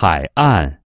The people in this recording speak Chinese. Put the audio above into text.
海岸。